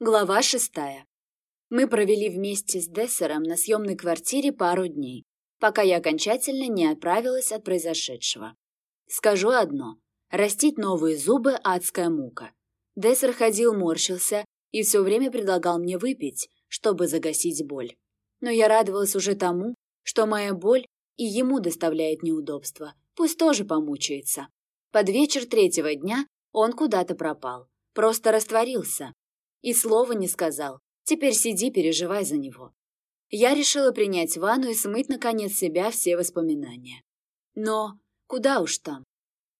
Глава шестая. Мы провели вместе с Дессером на съемной квартире пару дней, пока я окончательно не отправилась от произошедшего. Скажу одно. Растить новые зубы – адская мука. Дессер ходил, морщился и все время предлагал мне выпить, чтобы загасить боль. Но я радовалась уже тому, что моя боль и ему доставляет неудобства. Пусть тоже помучается. Под вечер третьего дня он куда-то пропал. Просто растворился, и слова не сказал. Теперь сиди, переживай за него. Я решила принять ванну и смыть, наконец, себя все воспоминания. Но куда уж там.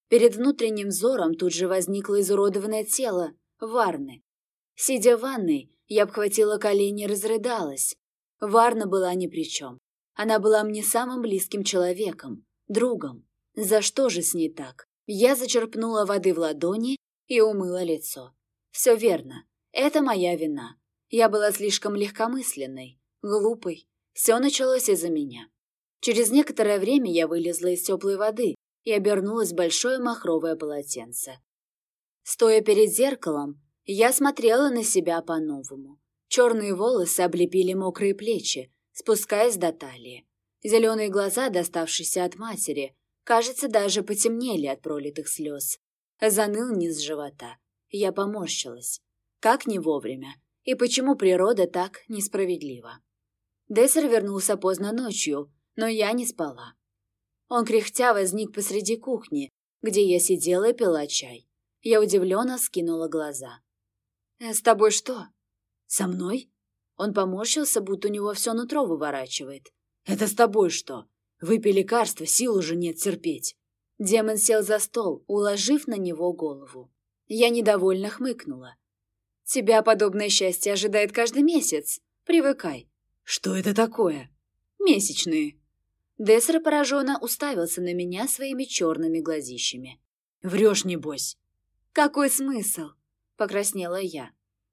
Перед внутренним взором тут же возникло изуродованное тело Варны. Сидя в ванной, я обхватила колени и разрыдалась. Варна была ни при чем. Она была мне самым близким человеком, другом. За что же с ней так? Я зачерпнула воды в ладони и умыла лицо. Все верно. Это моя вина. Я была слишком легкомысленной, глупой. Все началось из-за меня. Через некоторое время я вылезла из теплой воды и обернулась в большое махровое полотенце. Стоя перед зеркалом, я смотрела на себя по-новому. Черные волосы облепили мокрые плечи, спускаясь до талии. Зеленые глаза, доставшиеся от матери, кажется, даже потемнели от пролитых слез. Заныл низ живота. Я поморщилась. Как не вовремя? И почему природа так несправедлива? Дессер вернулся поздно ночью, но я не спала. Он кряхтя возник посреди кухни, где я сидела и пила чай. Я удивленно скинула глаза. «Э, «С тобой что?» «Со мной?» Он поморщился, будто у него все нутро выворачивает. «Это с тобой что? Выпей лекарство, сил уже нет терпеть». Демон сел за стол, уложив на него голову. Я недовольно хмыкнула. Тебя подобное счастье ожидает каждый месяц. Привыкай. Что это такое? Месячные. Дессер пораженно уставился на меня своими черными глазищами. Врешь, небось. Какой смысл? Покраснела я.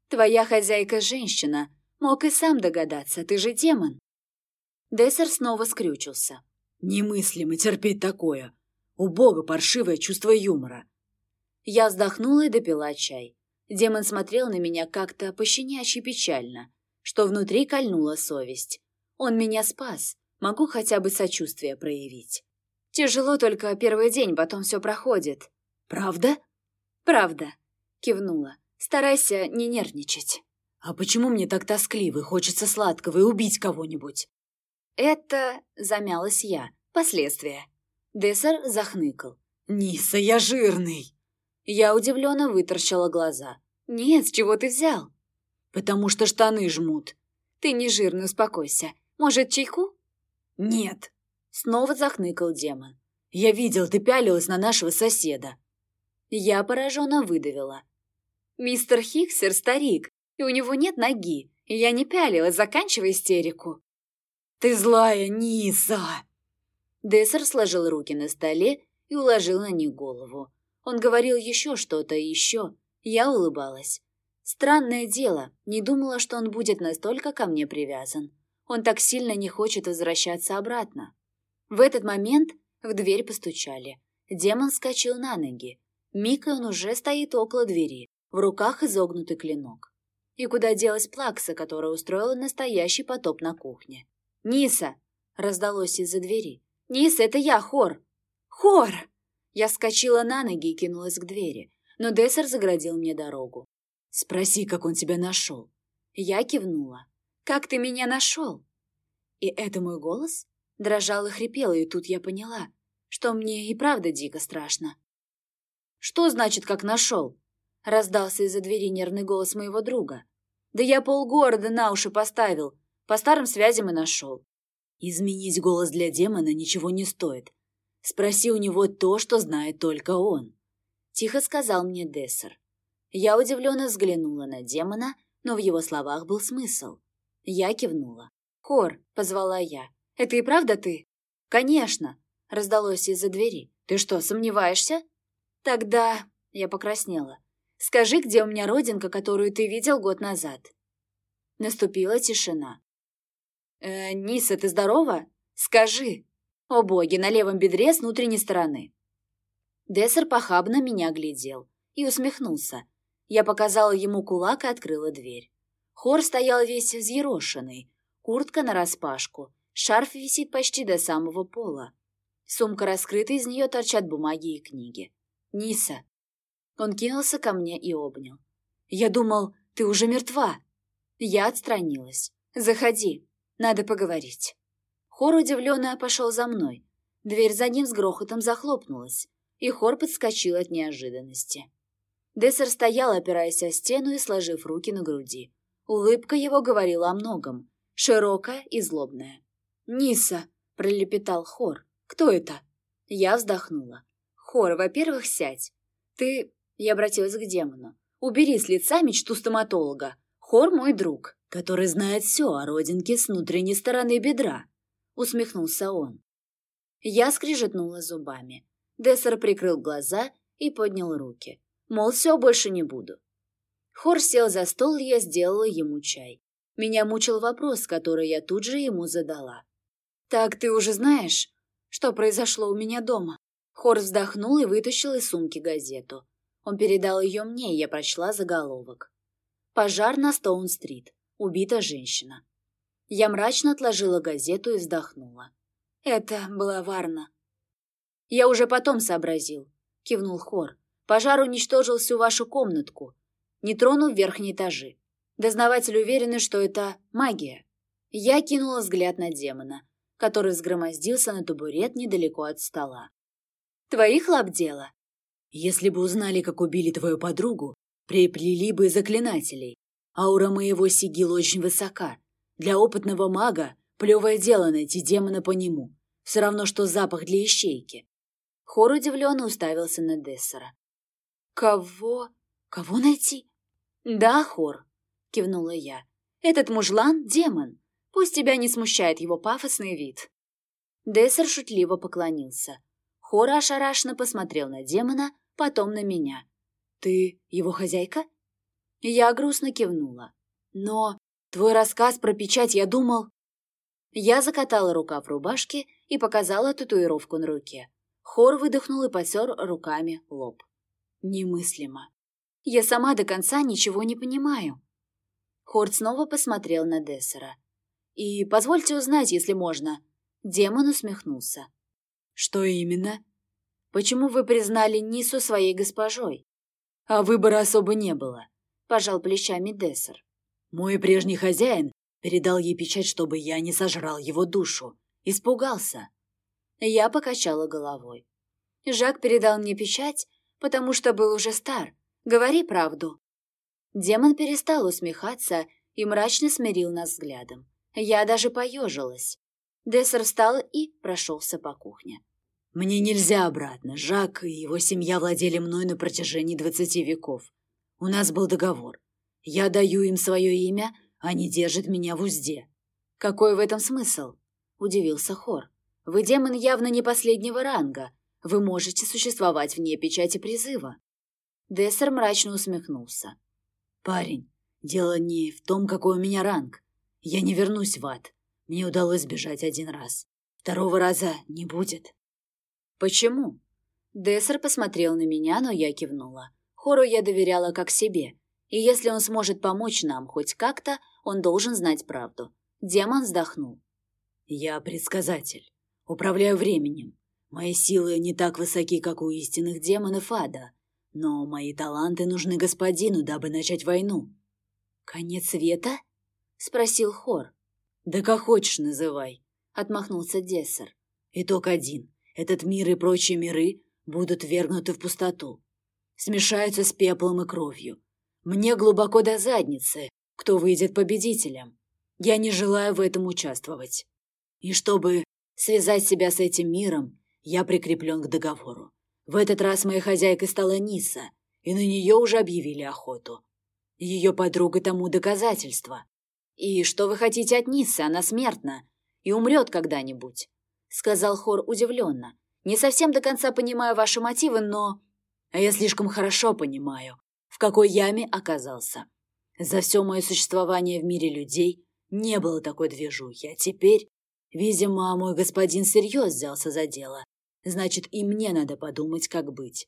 Твоя хозяйка женщина. Мог и сам догадаться, ты же демон. Дессер снова скрючился. Немыслимо терпеть такое. У бога паршивое чувство юмора. Я вздохнула и допила чай. Демон смотрел на меня как-то пощенячьи печально, что внутри кольнула совесть. Он меня спас, могу хотя бы сочувствие проявить. Тяжело только первый день, потом все проходит. Правда? Правда, кивнула. Старайся не нервничать. А почему мне так тоскливо хочется сладкого и убить кого-нибудь? Это, замялась я, последствия. Дессер захныкал. Ниса, я жирный. Я удивленно выторщила глаза. «Нет, с чего ты взял?» «Потому что штаны жмут». «Ты не жирный, успокойся. Может, чайку?» «Нет». Снова захныкал демон. «Я видел, ты пялилась на нашего соседа». Я пораженно выдавила. «Мистер Хиксер старик, и у него нет ноги, и я не пялилась, заканчивая истерику». «Ты злая, Ниса!» Дессер сложил руки на столе и уложил на них голову. Он говорил еще что-то, еще. Я улыбалась. Странное дело, не думала, что он будет настолько ко мне привязан. Он так сильно не хочет возвращаться обратно. В этот момент в дверь постучали. Демон скачал на ноги. Миг, и он уже стоит около двери, в руках изогнутый клинок. И куда делась Плакса, которая устроила настоящий потоп на кухне? «Ниса!» — раздалось из-за двери. «Ниса, это я, Хор!» «Хор!» Я вскочила на ноги и кинулась к двери, но Дессер заградил мне дорогу. «Спроси, как он тебя нашел». Я кивнула. «Как ты меня нашел?» И это мой голос? Дрожал и хрипел, и тут я поняла, что мне и правда дико страшно. «Что значит, как нашел?» Раздался из-за двери нервный голос моего друга. «Да я полгорода на уши поставил. По старым связям и нашел». Изменить голос для демона ничего не стоит. Спроси у него то, что знает только он. Тихо сказал мне Дессер. Я удивленно взглянула на демона, но в его словах был смысл. Я кивнула. «Кор», — позвала я. «Это и правда ты?» «Конечно», — раздалось из-за двери. «Ты что, сомневаешься?» «Тогда...» — я покраснела. «Скажи, где у меня родинка, которую ты видел год назад?» Наступила тишина. «Э, Ниса, ты здорова? Скажи!» О боги, на левом бедре с внутренней стороны. Дессер похабно меня глядел и усмехнулся. Я показала ему кулак и открыла дверь. Хор стоял весь взъерошенный, куртка нараспашку, шарф висит почти до самого пола. Сумка раскрыта, из нее торчат бумаги и книги. «Ниса!» Он кинулся ко мне и обнял. «Я думал, ты уже мертва!» Я отстранилась. «Заходи, надо поговорить». Хор удивленно пошел за мной. Дверь за ним с грохотом захлопнулась, и Хор подскочил от неожиданности. Дессер стоял, опираясь о стену и сложив руки на груди. Улыбка его говорила о многом, широкая и злобная. «Ниса!» — пролепетал Хор. «Кто это?» Я вздохнула. «Хор, во-первых, сядь. Ты...» — я обратилась к демону. «Убери с лица мечту стоматолога. Хор мой друг, который знает все о родинке с внутренней стороны бедра», — усмехнулся он. Я скрижетнула зубами. Дессер прикрыл глаза и поднял руки. Мол, все, больше не буду. Хор сел за стол, и я сделала ему чай. Меня мучил вопрос, который я тут же ему задала. «Так ты уже знаешь, что произошло у меня дома?» Хор вздохнул и вытащил из сумки газету. Он передал ее мне, и я прочла заголовок. «Пожар на Стоун-стрит. Убита женщина». Я мрачно отложила газету и вздохнула. Это была Варна. «Я уже потом сообразил», — кивнул Хор. «Пожар уничтожил всю вашу комнатку, не тронув верхние этажи. Дознаватель уверены, что это магия». Я кинула взгляд на демона, который сгромоздился на табурет недалеко от стола. «Твоих лап дело?» «Если бы узнали, как убили твою подругу, приплели бы заклинателей. Аура моего сигил очень высока. Для опытного мага плевое дело найти демона по нему. Все равно, что запах для ищейки. Хор удивленно уставился на Дессера. «Кого? Кого найти?» «Да, Хор», — кивнула я. «Этот мужлан — демон. Пусть тебя не смущает его пафосный вид». Дессер шутливо поклонился. Хор ошарашенно посмотрел на демона, потом на меня. «Ты его хозяйка?» Я грустно кивнула. «Но твой рассказ про печать, я думал...» Я закатала рукав рубашки и показала татуировку на руке. Хор выдохнул и потер руками лоб. Немыслимо. Я сама до конца ничего не понимаю. Хорд снова посмотрел на Дессера. «И позвольте узнать, если можно». Демон усмехнулся. «Что именно?» «Почему вы признали Нису своей госпожой?» «А выбора особо не было», — пожал плечами Дессер. «Мой прежний хозяин передал ей печать, чтобы я не сожрал его душу. Испугался». Я покачала головой. Жак передал мне печать, потому что был уже стар. Говори правду. Демон перестал усмехаться и мрачно смирил нас взглядом. Я даже поежилась. Дессер встал и прошелся по кухне. «Мне нельзя обратно. Жак и его семья владели мной на протяжении двадцати веков. У нас был договор. Я даю им свое имя, они держат меня в узде». «Какой в этом смысл?» – удивился Хор. «Вы демон явно не последнего ранга. Вы можете существовать вне печати призыва». Дессер мрачно усмехнулся. «Парень, дело не в том, какой у меня ранг. Я не вернусь в ад. Мне удалось сбежать один раз. Второго раза не будет». «Почему?» Дессер посмотрел на меня, но я кивнула. Хору я доверяла как себе. И если он сможет помочь нам хоть как-то, он должен знать правду. Демон вздохнул. «Я предсказатель. Управляю временем. Мои силы не так высоки, как у истинных демонов ада, но мои таланты нужны господину, дабы начать войну». «Конец света?» — спросил Хор. «Да как хочешь называй», — отмахнулся Дессер. «Итог один. Этот мир и прочие миры будут вергнуты в пустоту. Смешаются с пеплом и кровью. Мне глубоко до задницы, кто выйдет победителем. Я не желаю в этом участвовать. И чтобы связать себя с этим миром, я прикреплен к договору. В этот раз моей хозяйкой стала Ниса, и на нее уже объявили охоту. Ее подруга тому доказательство. «И что вы хотите от Нисы? Она смертна и умрет когда-нибудь», — сказал Хор удивленно. «Не совсем до конца понимаю ваши мотивы, но...» «А я слишком хорошо понимаю, в какой яме оказался. За все мое существование в мире людей не было такой движухи, а теперь, видимо, мой господин всерьез взялся за дело Значит, и мне надо подумать, как быть.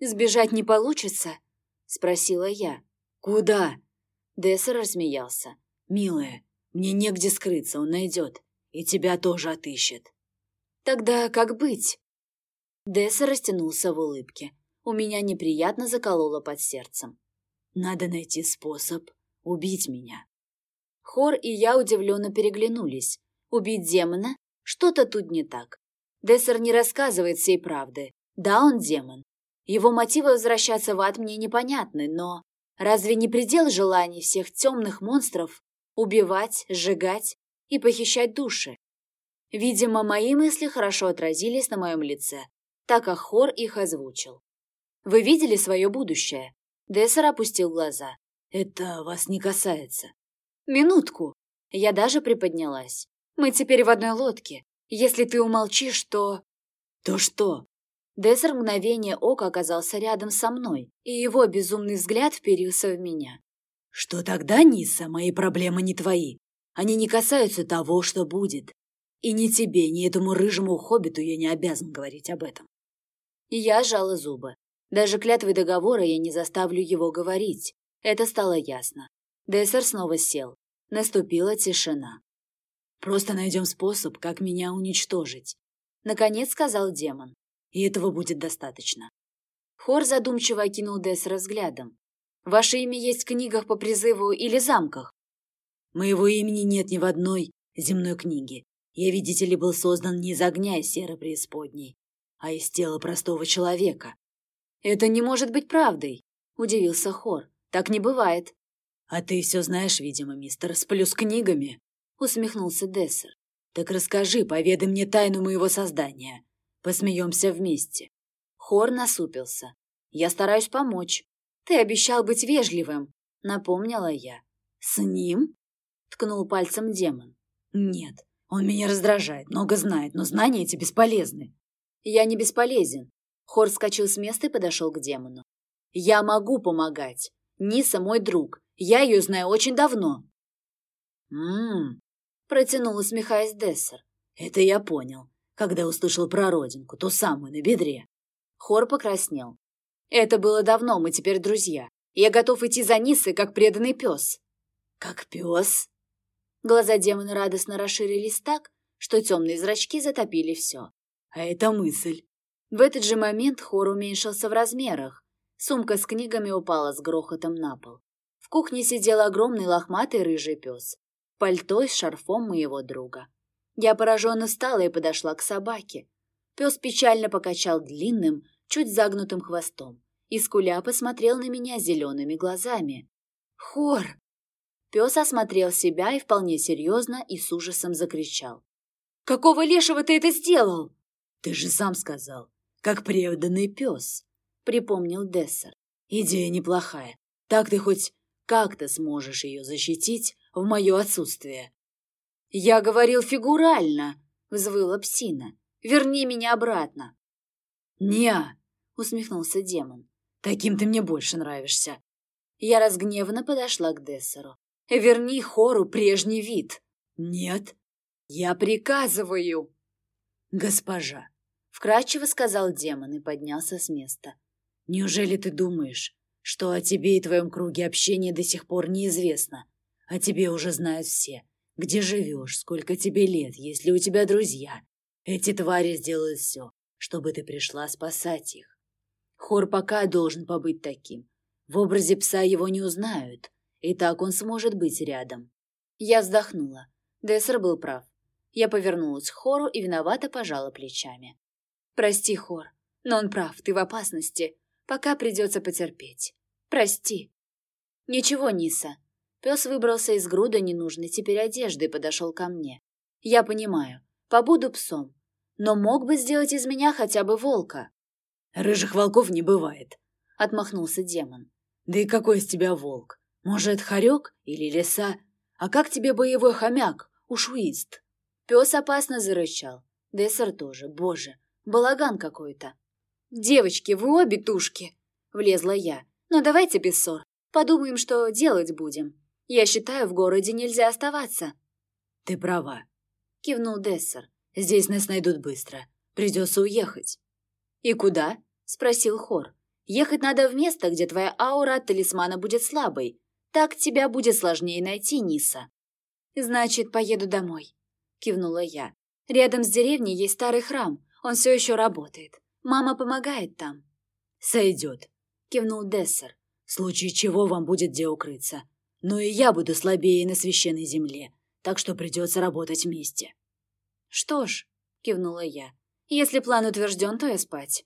«Сбежать не получится?» — спросила я. «Куда?» Дессер рассмеялся. «Милая, мне негде скрыться, он найдет. И тебя тоже отыщет». «Тогда как быть?» Дессер растянулся в улыбке. У меня неприятно закололо под сердцем. «Надо найти способ убить меня». Хор и я удивленно переглянулись. Убить демона? Что-то тут не так. Дессер не рассказывает всей правды. Да, он демон. Его мотивы возвращаться в ад мне непонятны, но... Разве не предел желаний всех темных монстров убивать, сжигать и похищать души? Видимо, мои мысли хорошо отразились на моем лице, так как хор их озвучил. «Вы видели свое будущее?» Дессер опустил глаза. «Это вас не касается». «Минутку!» Я даже приподнялась. «Мы теперь в одной лодке. Если ты умолчишь, то...» «То что?» Дессер мгновение ока оказался рядом со мной, и его безумный взгляд вперился в меня. «Что тогда, Ниса, мои проблемы не твои. Они не касаются того, что будет. И ни тебе, ни этому рыжему хоббиту я не обязан говорить об этом». И я сжала зубы. Даже клятвой договора я не заставлю его говорить. Это стало ясно. Дессер снова сел. Наступила тишина. «Просто найдем способ, как меня уничтожить», — наконец сказал демон и этого будет достаточно. Хор задумчиво окинул Дессера взглядом. «Ваше имя есть в книгах по призыву или замках?» «Моего имени нет ни в одной земной книге. Я, видите ли, был создан не из огня и серы преисподней, а из тела простого человека». «Это не может быть правдой», — удивился Хор. «Так не бывает». «А ты все знаешь, видимо, мистер, сплю с книгами», — усмехнулся Дессер. «Так расскажи, поведай мне тайну моего создания. Посмеемся вместе. Хор насупился. Я стараюсь помочь. Ты обещал быть вежливым, напомнила я. С ним? Ткнул пальцем демон. Нет, он меня раздражает, много знает, но знания эти бесполезны. Я не бесполезен. Хор вскочил с места и подошел к демону. Я могу помогать. Ниса мой друг. Я ее знаю очень давно. Мм, протянул, усмехаясь Дессер. Это я понял когда услышал про родинку, ту самую на бедре. Хор покраснел. Это было давно, мы теперь друзья. Я готов идти за Нисой, как преданный пес. Как пес? Глаза демона радостно расширились так, что темные зрачки затопили все. А это мысль. В этот же момент хор уменьшился в размерах. Сумка с книгами упала с грохотом на пол. В кухне сидел огромный лохматый рыжий пес. Пальто с шарфом моего друга. Я пораженно встала и подошла к собаке. Пес печально покачал длинным, чуть загнутым хвостом и скуля посмотрел на меня зелеными глазами. «Хор!» Пес осмотрел себя и вполне серьезно и с ужасом закричал. «Какого лешего ты это сделал?» «Ты же сам сказал, как преданный пес», — припомнил Дессер. «Идея неплохая. Так ты хоть как-то сможешь ее защитить в мое отсутствие». «Я говорил фигурально», — взвыла псина. «Верни меня обратно». «Не-а», усмехнулся демон. «Таким ты мне больше нравишься». Я разгневанно подошла к Дессеру. «Верни хору прежний вид». «Нет». «Я приказываю». «Госпожа», — вкратчиво сказал демон и поднялся с места. «Неужели ты думаешь, что о тебе и твоем круге общения до сих пор неизвестно? О тебе уже знают все. Где живешь, сколько тебе лет, есть ли у тебя друзья. Эти твари сделают все, чтобы ты пришла спасать их. Хор пока должен побыть таким. В образе пса его не узнают, и так он сможет быть рядом. Я вздохнула. Дессер был прав. Я повернулась к Хору и виновато пожала плечами. «Прости, Хор, но он прав, ты в опасности. Пока придется потерпеть. Прости». «Ничего, Ниса, Пес выбрался из груда ненужной теперь одежды и подошел ко мне. Я понимаю, побуду псом, но мог бы сделать из меня хотя бы волка. Рыжих волков не бывает, отмахнулся демон. Да и какой из тебя волк? Может, хорек или лиса? А как тебе боевой хомяк, ушуист? Пес опасно зарычал. Дессер тоже, боже, балаган какой-то. «Девочки, вы обе тушки!» — влезла я. «Но давайте без ссор. Подумаем, что делать будем». Я считаю, в городе нельзя оставаться. Ты права, кивнул Дессер. Здесь нас найдут быстро. Придется уехать. И куда? спросил Хор. Ехать надо в место, где твоя аура от талисмана будет слабой. Так тебя будет сложнее найти, Ниса. Значит, поеду домой, кивнула я. Рядом с деревней есть старый храм, он все еще работает. Мама помогает там. Сойдет, кивнул Дессер. В случае чего вам будет где укрыться. Но и я буду слабее на священной земле, так что придется работать вместе. Что ж, кивнула я. Если план утвержден, то я спать.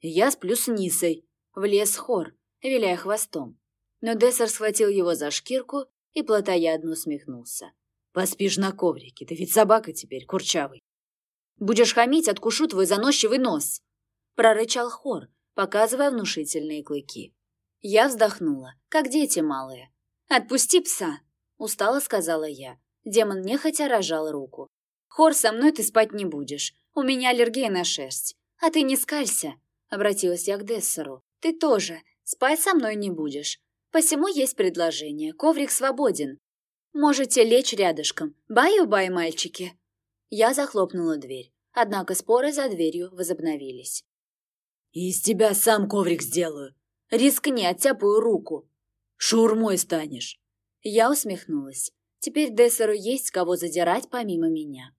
Я сплю с Нисой. Влез хор, виляя хвостом. Но Дессер схватил его за шкирку и плотоядно усмехнулся. «Поспишь на коврике, ты ведь собака теперь, курчавый». «Будешь хамить, откушу твой заносчивый нос!» Прорычал хор, показывая внушительные клыки. Я вздохнула, как дети малые. «Отпусти пса!» — устало сказала я. Демон нехотя рожал руку. «Хор, со мной ты спать не будешь. У меня аллергия на шерсть. А ты не скалься!» — обратилась я к Дессеру. «Ты тоже. Спать со мной не будешь. Посему есть предложение. Коврик свободен. Можете лечь рядышком. Баю-бай, мальчики!» Я захлопнула дверь. Однако споры за дверью возобновились. «Из тебя сам коврик сделаю!» «Рискни, оттяпаю руку!» «Шурмой станешь!» Я усмехнулась. Теперь Дессеру есть кого задирать помимо меня.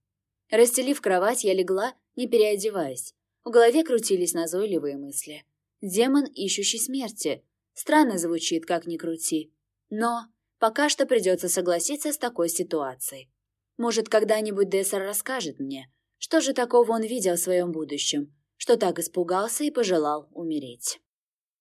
Расстелив кровать, я легла, не переодеваясь. В голове крутились назойливые мысли. Демон, ищущий смерти. Странно звучит, как ни крути. Но пока что придется согласиться с такой ситуацией. Может, когда-нибудь Дессер расскажет мне, что же такого он видел в своем будущем, что так испугался и пожелал умереть.